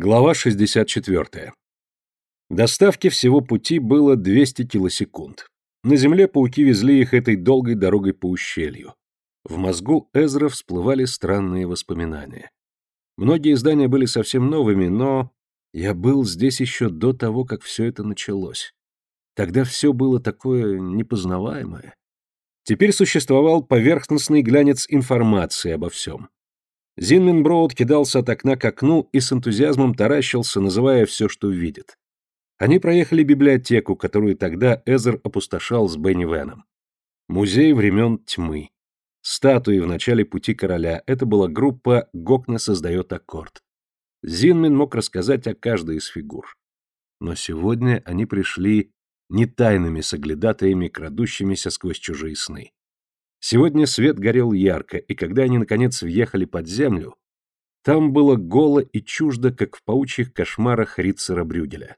Глава 64. Доставки всего пути было 200 килосекунд. На земле пауки везли их этой долгой дорогой по ущелью. В мозгу Эзра всплывали странные воспоминания. Многие здания были совсем новыми, но я был здесь еще до того, как все это началось. Тогда все было такое непознаваемое. Теперь существовал поверхностный глянец информации обо всем. Зинмен Броуд кидался от окна к окну и с энтузиазмом таращился, называя все, что видит. Они проехали библиотеку, которую тогда Эзер опустошал с Бенни Веном. Музей времен тьмы. Статуи в начале пути короля. Это была группа «Гокна создает аккорд». Зинмен мог рассказать о каждой из фигур. Но сегодня они пришли не тайными соглядатаями, крадущимися сквозь чужие сны. Сегодня свет горел ярко, и когда они, наконец, въехали под землю, там было голо и чуждо, как в паучьих кошмарах Рицера Брюгеля.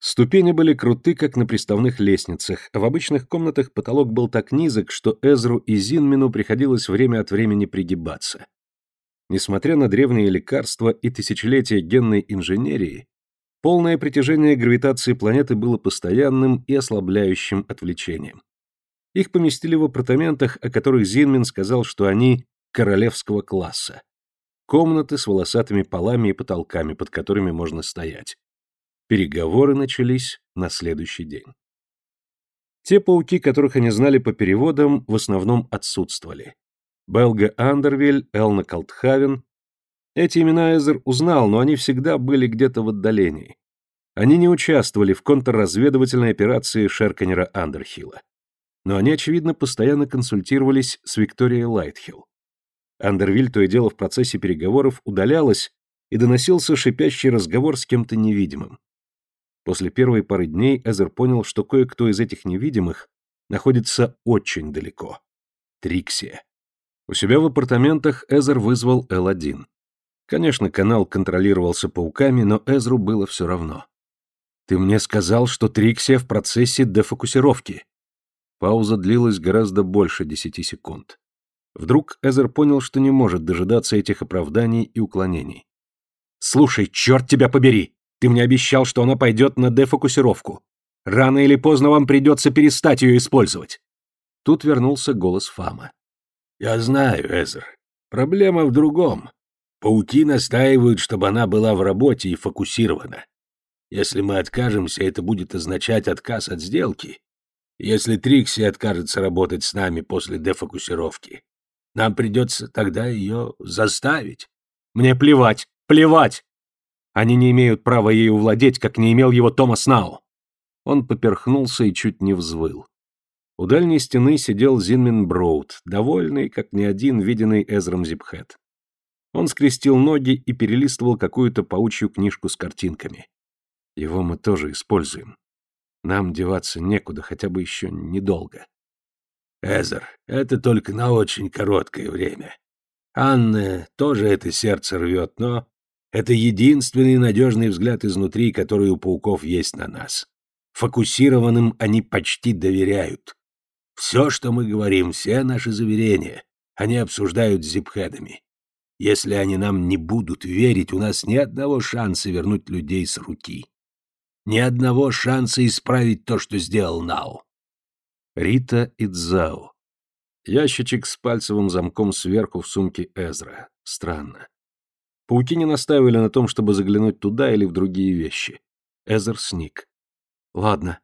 Ступени были круты, как на приставных лестницах, а в обычных комнатах потолок был так низок, что Эзру и Зинмину приходилось время от времени пригибаться. Несмотря на древние лекарства и тысячелетия генной инженерии, полное притяжение гравитации планеты было постоянным и ослабляющим отвлечением. Их поместили в апартаментах, о которых Зинмин сказал, что они королевского класса. Комнаты с волосатыми полами и потолками, под которыми можно стоять. Переговоры начались на следующий день. Те пауки, которых они знали по переводам, в основном отсутствовали. Белга Андервиль, Элна Калтхавен. Эти имена Эзер узнал, но они всегда были где-то в отдалении. Они не участвовали в контрразведывательной операции Шерканера Андерхилла но они, очевидно, постоянно консультировались с Викторией Лайтхилл. Андервиль то и дело в процессе переговоров удалялась, и доносился шипящий разговор с кем-то невидимым. После первой пары дней Эзер понял, что кое-кто из этих невидимых находится очень далеко. Триксия. У себя в апартаментах Эзер вызвал Л-1. Конечно, канал контролировался пауками, но Эзру было все равно. «Ты мне сказал, что Триксия в процессе дефокусировки», Пауза длилась гораздо больше десяти секунд. Вдруг Эзер понял, что не может дожидаться этих оправданий и уклонений. «Слушай, черт тебя побери! Ты мне обещал, что она пойдет на дефокусировку. Рано или поздно вам придется перестать ее использовать!» Тут вернулся голос Фама. «Я знаю, Эзер. Проблема в другом. Пауки настаивают, чтобы она была в работе и фокусирована. Если мы откажемся, это будет означать отказ от сделки, если Трикси откажется работать с нами после дефокусировки, нам придется тогда ее заставить. Мне плевать, плевать! Они не имеют права ею владеть, как не имел его Томас Нау. Он поперхнулся и чуть не взвыл. У дальней стены сидел Зинмен Броуд, довольный, как ни один виденный Эзром Зипхет. Он скрестил ноги и перелистывал какую-то паучью книжку с картинками. Его мы тоже используем. Нам деваться некуда, хотя бы еще недолго. Эзер, это только на очень короткое время. Анна тоже это сердце рвет, но это единственный надежный взгляд изнутри, который у пауков есть на нас. Фокусированным они почти доверяют. Все, что мы говорим, все наши заверения, они обсуждают с зипхедами. Если они нам не будут верить, у нас ни одного шанса вернуть людей с руки ни одного шанса исправить то, что сделал Нау. Рита и Дзао. Ящичек с пальцевым замком сверху в сумке Эзра. Странно. Пауки не настаивали на том, чтобы заглянуть туда или в другие вещи. Эзер сник. Ладно.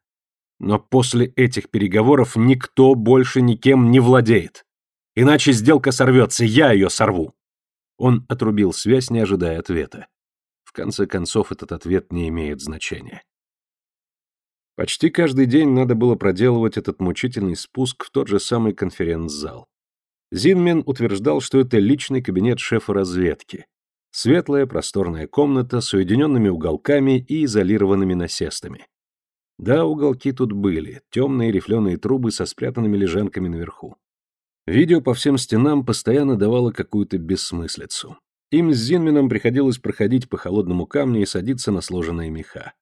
Но после этих переговоров никто больше никем не владеет. Иначе сделка сорвется, я ее сорву. Он отрубил связь, не ожидая ответа. В конце концов, этот ответ не имеет значения. Почти каждый день надо было проделывать этот мучительный спуск в тот же самый конференц-зал. Зинмен утверждал, что это личный кабинет шефа разведки. Светлая, просторная комната с уединенными уголками и изолированными насестами. Да, уголки тут были, темные рифленые трубы со спрятанными лежанками наверху. Видео по всем стенам постоянно давало какую-то бессмыслицу. Им с Зинменом приходилось проходить по холодному камню и садиться на сложенные меха.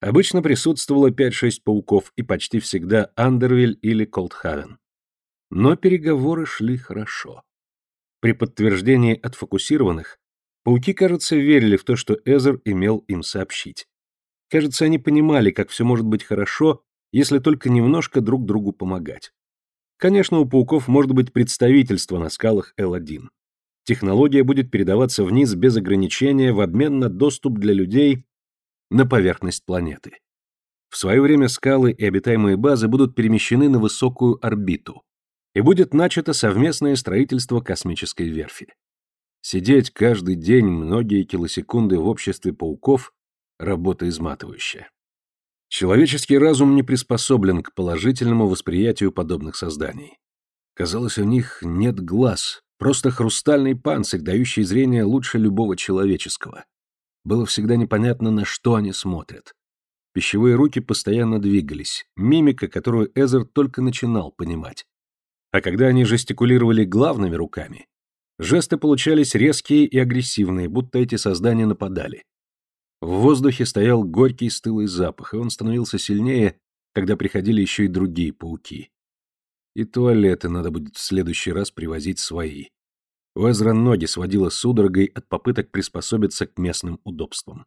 Обычно присутствовало 5-6 пауков и почти всегда Андервиль или Колдхавен. Но переговоры шли хорошо. При подтверждении отфокусированных Пауки, кажется, верили в то, что Эзер имел им сообщить. Кажется, они понимали, как все может быть хорошо, если только немножко друг другу помогать. Конечно, у пауков может быть представительство на скалах L1. Технология будет передаваться вниз без ограничения в обмен на доступ для людей на поверхность планеты. В свое время скалы и обитаемые базы будут перемещены на высокую орбиту, и будет начато совместное строительство космической верфи. Сидеть каждый день многие килосекунды в обществе пауков – работа изматывающая. Человеческий разум не приспособлен к положительному восприятию подобных созданий. Казалось, у них нет глаз, просто хрустальный панцирь, дающий зрение лучше любого человеческого. Было всегда непонятно, на что они смотрят. Пищевые руки постоянно двигались, мимика, которую Эзер только начинал понимать. А когда они жестикулировали главными руками, Жесты получались резкие и агрессивные, будто эти создания нападали. В воздухе стоял горький стылый запах, и он становился сильнее, когда приходили еще и другие пауки. И туалеты надо будет в следующий раз привозить свои. У Эзра ноги сводила судорогой от попыток приспособиться к местным удобствам.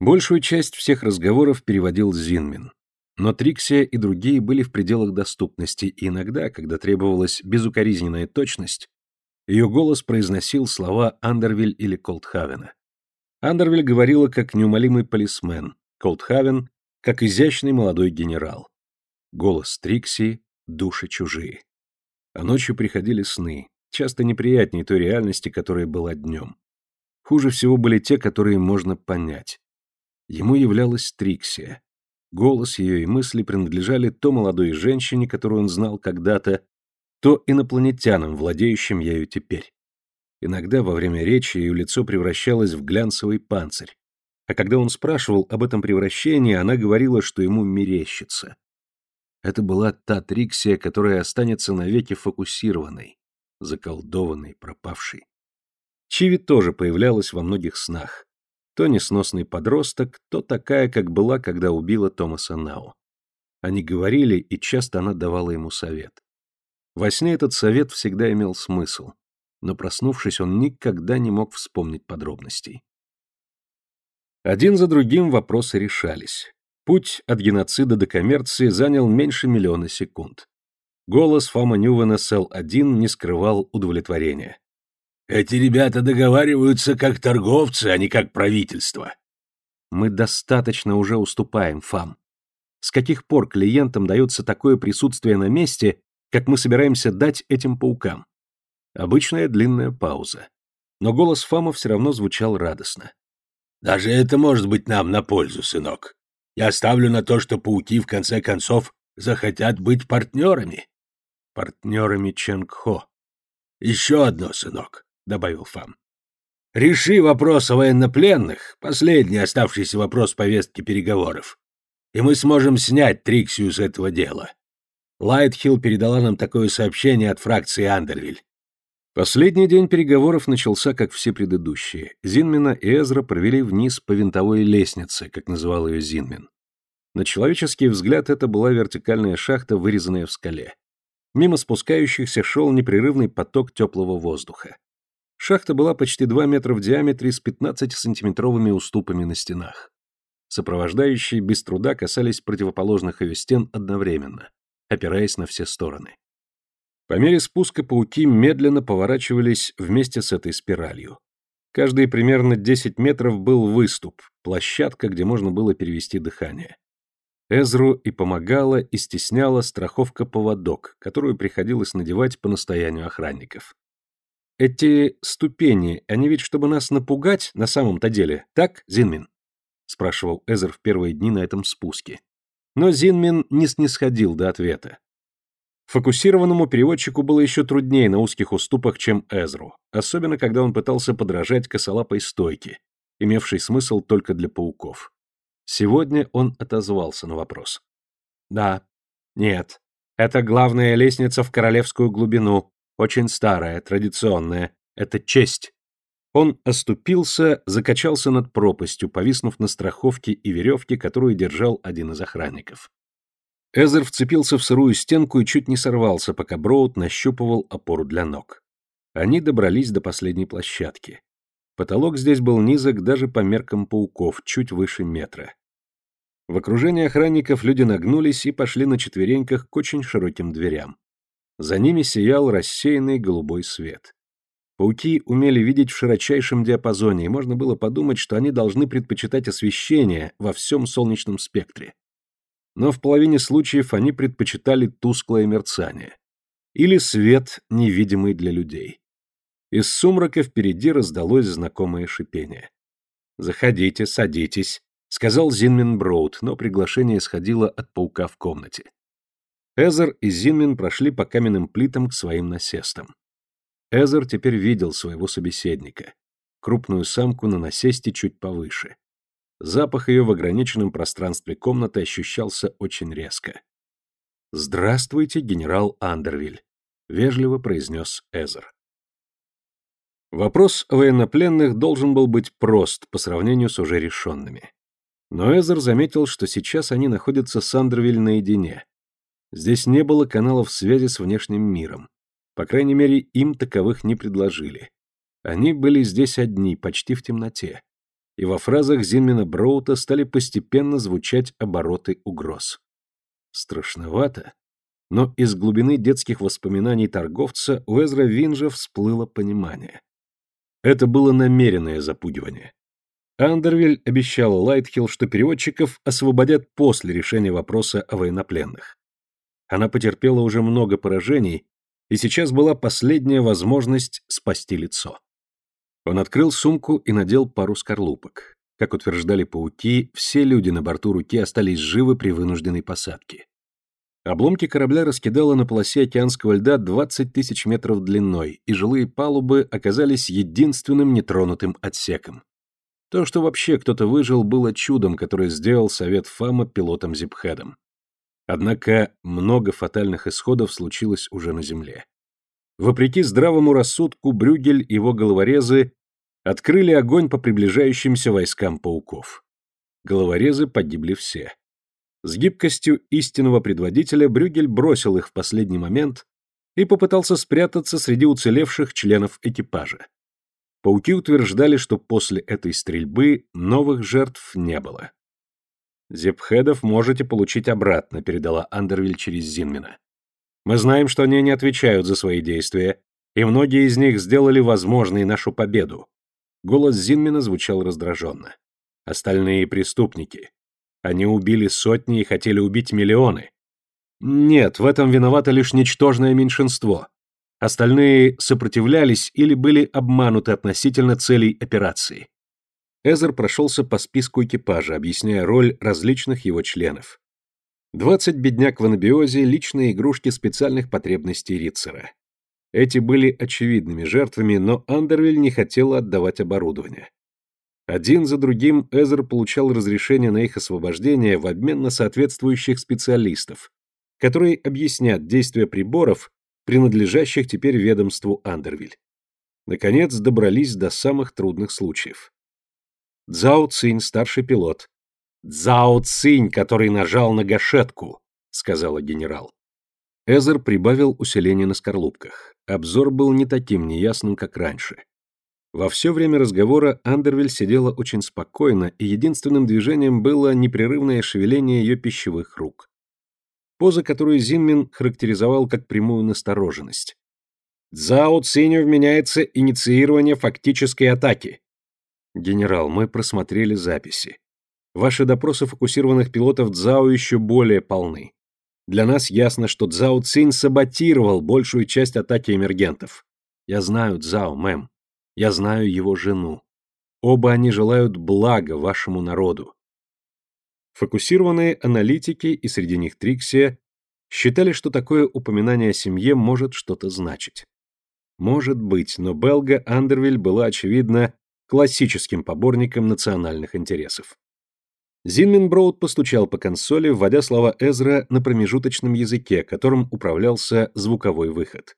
Большую часть всех разговоров переводил Зинмин. Но Триксия и другие были в пределах доступности, и иногда, когда требовалась безукоризненная точность, ее голос произносил слова Андервиль или Колдхавена. Андервиль говорила как неумолимый полисмен, Колдхавен — как изящный молодой генерал. Голос Трикси — души чужие. А ночью приходили сны, часто неприятнее той реальности, которая была днем. Хуже всего были те, которые можно понять. Ему являлась Триксия. Голос ее и мысли принадлежали то молодой женщине, которую он знал когда-то, то инопланетянам, владеющим ею теперь. Иногда во время речи ее лицо превращалось в глянцевый панцирь, а когда он спрашивал об этом превращении, она говорила, что ему мерещится. Это была та Триксия, которая останется навеки фокусированной, заколдованной, пропавшей. Чиви тоже появлялась во многих снах. То несносный подросток, то такая, как была, когда убила Томаса Нау. Они говорили, и часто она давала ему совет. Во сне этот совет всегда имел смысл, но проснувшись, он никогда не мог вспомнить подробностей. Один за другим вопросы решались. Путь от геноцида до коммерции занял меньше миллиона секунд. Голос Фома Ньювена СЛ-1 не скрывал удовлетворения. «Эти ребята договариваются как торговцы, а не как правительство». «Мы достаточно уже уступаем, Фам. С каких пор клиентам дается такое присутствие на месте, как мы собираемся дать этим паукам. Обычная длинная пауза. Но голос Фама все равно звучал радостно. «Даже это может быть нам на пользу, сынок. Я ставлю на то, что пауки в конце концов захотят быть партнерами». «Партнерами Ченг-Хо». «Еще одно, сынок», — добавил Фам. «Реши вопрос о военнопленных, последний оставшийся вопрос повестки переговоров, и мы сможем снять Триксию с этого дела. Лайтхилл передала нам такое сообщение от фракции Андервиль. Последний день переговоров начался, как все предыдущие. Зинмина и Эзра провели вниз по винтовой лестнице, как называл ее Зинмин. На человеческий взгляд это была вертикальная шахта, вырезанная в скале. Мимо спускающихся шел непрерывный поток теплого воздуха. Шахта была почти 2 метра в диаметре с 15-сантиметровыми уступами на стенах. Сопровождающие без труда касались противоположных ее стен одновременно опираясь на все стороны. По мере спуска пауки медленно поворачивались вместе с этой спиралью. Каждые примерно 10 метров был выступ, площадка, где можно было перевести дыхание. Эзру и помогала, и стесняла страховка-поводок, которую приходилось надевать по настоянию охранников. «Эти ступени, они ведь чтобы нас напугать на самом-то деле, так, Зинмин?» — спрашивал Эзер в первые дни на этом спуске. Но Зинмин не снисходил до ответа. Фокусированному переводчику было еще труднее на узких уступах, чем Эзру, особенно когда он пытался подражать косолапой стойке, имевшей смысл только для пауков. Сегодня он отозвался на вопрос. «Да. Нет. Это главная лестница в королевскую глубину, очень старая, традиционная. Это честь. Он оступился, закачался над пропастью, повиснув на страховке и веревке, которую держал один из охранников. Эзер вцепился в сырую стенку и чуть не сорвался, пока Броуд нащупывал опору для ног. Они добрались до последней площадки. Потолок здесь был низок даже по меркам пауков, чуть выше метра. В окружении охранников люди нагнулись и пошли на четвереньках к очень широким дверям. За ними сиял рассеянный голубой свет. Пауки умели видеть в широчайшем диапазоне, и можно было подумать, что они должны предпочитать освещение во всем солнечном спектре. Но в половине случаев они предпочитали тусклое мерцание. Или свет, невидимый для людей. Из сумрака впереди раздалось знакомое шипение. «Заходите, садитесь», — сказал Зинмин Броуд, но приглашение исходило от паука в комнате. Эзер и Зинмин прошли по каменным плитам к своим насестам. Эзер теперь видел своего собеседника, крупную самку на насесте чуть повыше. Запах ее в ограниченном пространстве комнаты ощущался очень резко. «Здравствуйте, генерал Андервиль», — вежливо произнес Эзер. Вопрос военнопленных должен был быть прост по сравнению с уже решенными. Но Эзер заметил, что сейчас они находятся с Андервиль наедине. Здесь не было каналов связи с внешним миром. По крайней мере, им таковых не предложили. Они были здесь одни, почти в темноте. И во фразах Зинмена Броута стали постепенно звучать обороты угроз. Страшновато. Но из глубины детских воспоминаний торговца у Эзра Винжа всплыло понимание. Это было намеренное запугивание. Андервиль обещал Лайтхилл, что переводчиков освободят после решения вопроса о военнопленных. Она потерпела уже много поражений, и сейчас была последняя возможность спасти лицо. Он открыл сумку и надел пару скорлупок. Как утверждали пауки, все люди на борту руки остались живы при вынужденной посадке. Обломки корабля раскидало на полосе океанского льда 20 тысяч метров длиной, и жилые палубы оказались единственным нетронутым отсеком. То, что вообще кто-то выжил, было чудом, которое сделал Совет Фама пилотом Зипхедом. Однако много фатальных исходов случилось уже на Земле. Вопреки здравому рассудку, Брюгель и его головорезы открыли огонь по приближающимся войскам пауков. Головорезы погибли все. С гибкостью истинного предводителя Брюгель бросил их в последний момент и попытался спрятаться среди уцелевших членов экипажа. Пауки утверждали, что после этой стрельбы новых жертв не было. «Зепхедов можете получить обратно», — передала Андервиль через Зинмина. «Мы знаем, что они не отвечают за свои действия, и многие из них сделали возможной нашу победу». Голос Зинмина звучал раздраженно. «Остальные преступники. Они убили сотни и хотели убить миллионы. Нет, в этом виновато лишь ничтожное меньшинство. Остальные сопротивлялись или были обмануты относительно целей операции. Эзер прошелся по списку экипажа, объясняя роль различных его членов. 20 бедняк в анабиозе – личные игрушки специальных потребностей Ритцера. Эти были очевидными жертвами, но Андервиль не хотела отдавать оборудование. Один за другим Эзер получал разрешение на их освобождение в обмен на соответствующих специалистов, которые объяснят действия приборов, принадлежащих теперь ведомству Андервиль. Наконец добрались до самых трудных случаев. Цзао Цинь, старший пилот. «Цзао Цинь, который нажал на гашетку», — сказала генерал. Эзер прибавил усиление на скорлупках. Обзор был не таким неясным, как раньше. Во все время разговора Андервиль сидела очень спокойно, и единственным движением было непрерывное шевеление ее пищевых рук. Поза, которую Зинмин характеризовал как прямую настороженность. «Цзао Циню вменяется инициирование фактической атаки». «Генерал, мы просмотрели записи. Ваши допросы фокусированных пилотов Цзао еще более полны. Для нас ясно, что Цзао Цинь саботировал большую часть атаки эмергентов. Я знаю Цзао, мэм. Я знаю его жену. Оба они желают блага вашему народу. Фокусированные аналитики, и среди них Триксия, считали, что такое упоминание о семье может что-то значить. Может быть, но Белга Андервиль была, очевидно, классическим поборником национальных интересов. Зинменброуд постучал по консоли, вводя слова Эзра на промежуточном языке, которым управлялся звуковой выход.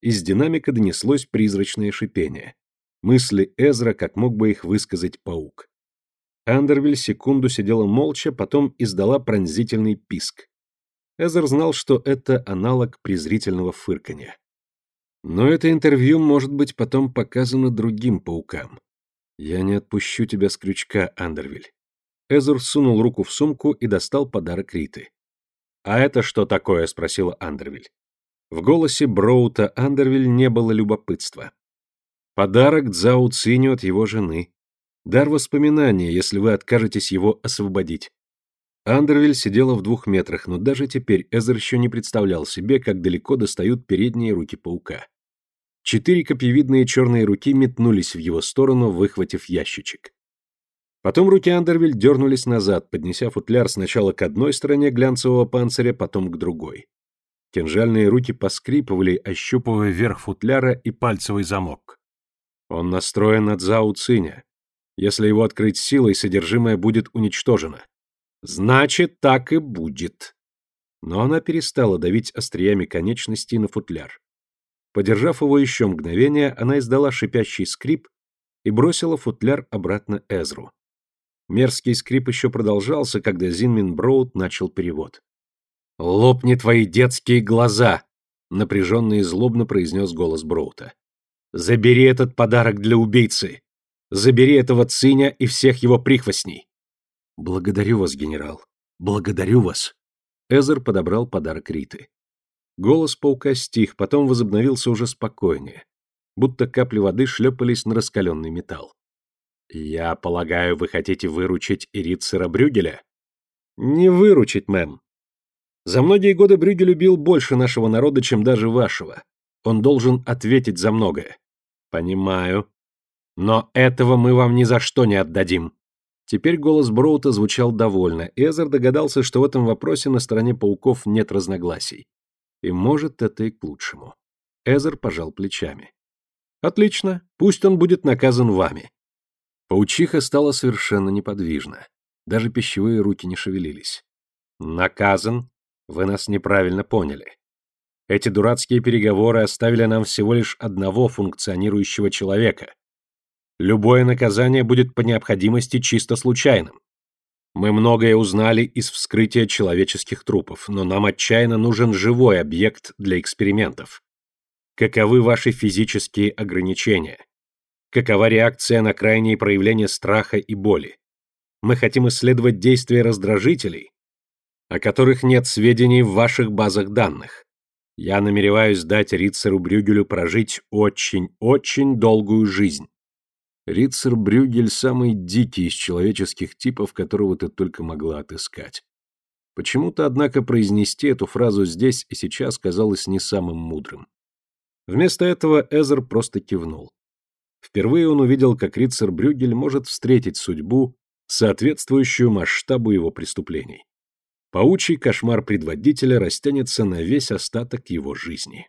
Из динамика донеслось призрачное шипение. Мысли Эзра, как мог бы их высказать паук. Андервиль секунду сидела молча, потом издала пронзительный писк. Эзер знал, что это аналог презрительного фырканья. Но это интервью может быть потом показано другим паукам. Я не отпущу тебя с крючка, Андервиль. Эзер сунул руку в сумку и достал подарок Риты. «А это что такое?» — спросила Андервиль. В голосе Броута Андервиль не было любопытства. Подарок Цзао Циню от его жены. Дар воспоминания, если вы откажетесь его освободить. Андервиль сидела в двух метрах, но даже теперь Эзер еще не представлял себе, как далеко достают передние руки паука. Четыре копьевидные черные руки метнулись в его сторону, выхватив ящичек. Потом руки Андервиль дернулись назад, поднеся футляр сначала к одной стороне глянцевого панциря, потом к другой. Кинжальные руки поскрипывали, ощупывая верх футляра и пальцевый замок. Он настроен на Цзао Циня. Если его открыть силой, содержимое будет уничтожено. Значит, так и будет. Но она перестала давить остриями конечностей на футляр. Подержав его еще мгновение, она издала шипящий скрип и бросила футляр обратно Эзру. Мерзкий скрип еще продолжался, когда Зинмин Броуд начал перевод. «Лопни твои детские глаза!» — напряженно и злобно произнес голос Броута. «Забери этот подарок для убийцы! Забери этого циня и всех его прихвостней!» «Благодарю вас, генерал! Благодарю вас!» Эзер подобрал подарок Риты. Голос паука стих, потом возобновился уже спокойнее, будто капли воды шлепались на раскаленный металл. «Я полагаю, вы хотите выручить Ирицера Брюгеля?» «Не выручить, мэм. За многие годы Брюгель любил больше нашего народа, чем даже вашего. Он должен ответить за многое». «Понимаю. Но этого мы вам ни за что не отдадим». Теперь голос Броута звучал довольно. Эзер догадался, что в этом вопросе на стороне пауков нет разногласий. И может, это и к лучшему. Эзер пожал плечами. «Отлично. Пусть он будет наказан вами. Паучиха стала совершенно неподвижна. Даже пищевые руки не шевелились. «Наказан? Вы нас неправильно поняли. Эти дурацкие переговоры оставили нам всего лишь одного функционирующего человека. Любое наказание будет по необходимости чисто случайным. Мы многое узнали из вскрытия человеческих трупов, но нам отчаянно нужен живой объект для экспериментов. Каковы ваши физические ограничения? Какова реакция на крайние проявления страха и боли? Мы хотим исследовать действия раздражителей, о которых нет сведений в ваших базах данных. Я намереваюсь дать Рицеру Брюгелю прожить очень-очень долгую жизнь. Рицер Брюгель самый дикий из человеческих типов, которого ты только могла отыскать. Почему-то, однако, произнести эту фразу здесь и сейчас казалось не самым мудрым. Вместо этого Эзер просто кивнул. Впервые он увидел, как Рицер Брюгель может встретить судьбу, соответствующую масштабу его преступлений. Паучий кошмар предводителя растянется на весь остаток его жизни.